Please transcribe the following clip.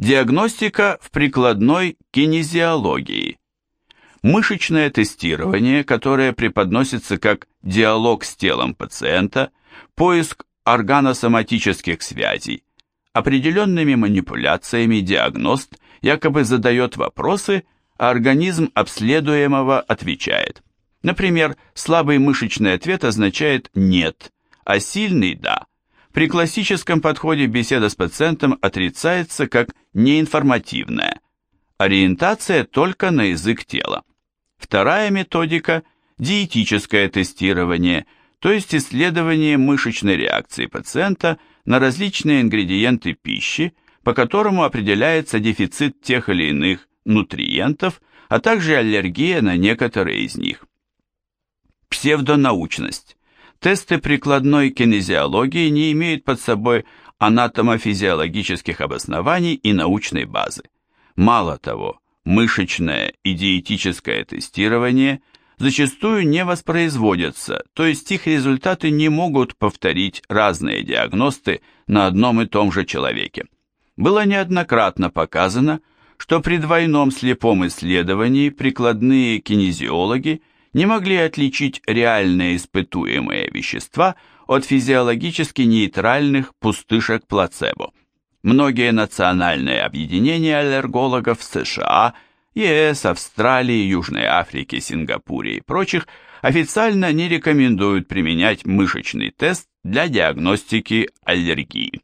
Диагностика в прикладной кинезиологии. Мышечное тестирование, которое преподносится как диалог с телом пациента, поиск органосоматических связей, определенными манипуляциями диагност якобы задает вопросы, а организм обследуемого отвечает. Например, слабый мышечный ответ означает «нет», а сильный «да». При классическом подходе беседа с пациентом отрицается как неинформативная. Ориентация только на язык тела. Вторая методика – диетическое тестирование, то есть исследование мышечной реакции пациента на различные ингредиенты пищи, по которому определяется дефицит тех или иных нутриентов, а также аллергия на некоторые из них. Псевдонаучность. Тесты прикладной кинезиологии не имеют под собой анатомофизиологических обоснований и научной базы. Мало того, мышечное и диетическое тестирование зачастую не воспроизводятся, то есть их результаты не могут повторить разные диагносты на одном и том же человеке. Было неоднократно показано, что при двойном слепом исследовании прикладные кинезиологи не могли отличить реальные испытуемые вещества от физиологически нейтральных пустышек плацебо. Многие национальные объединения аллергологов США, ЕС, Австралии, Южной Африке, Сингапуре и прочих официально не рекомендуют применять мышечный тест для диагностики аллергии.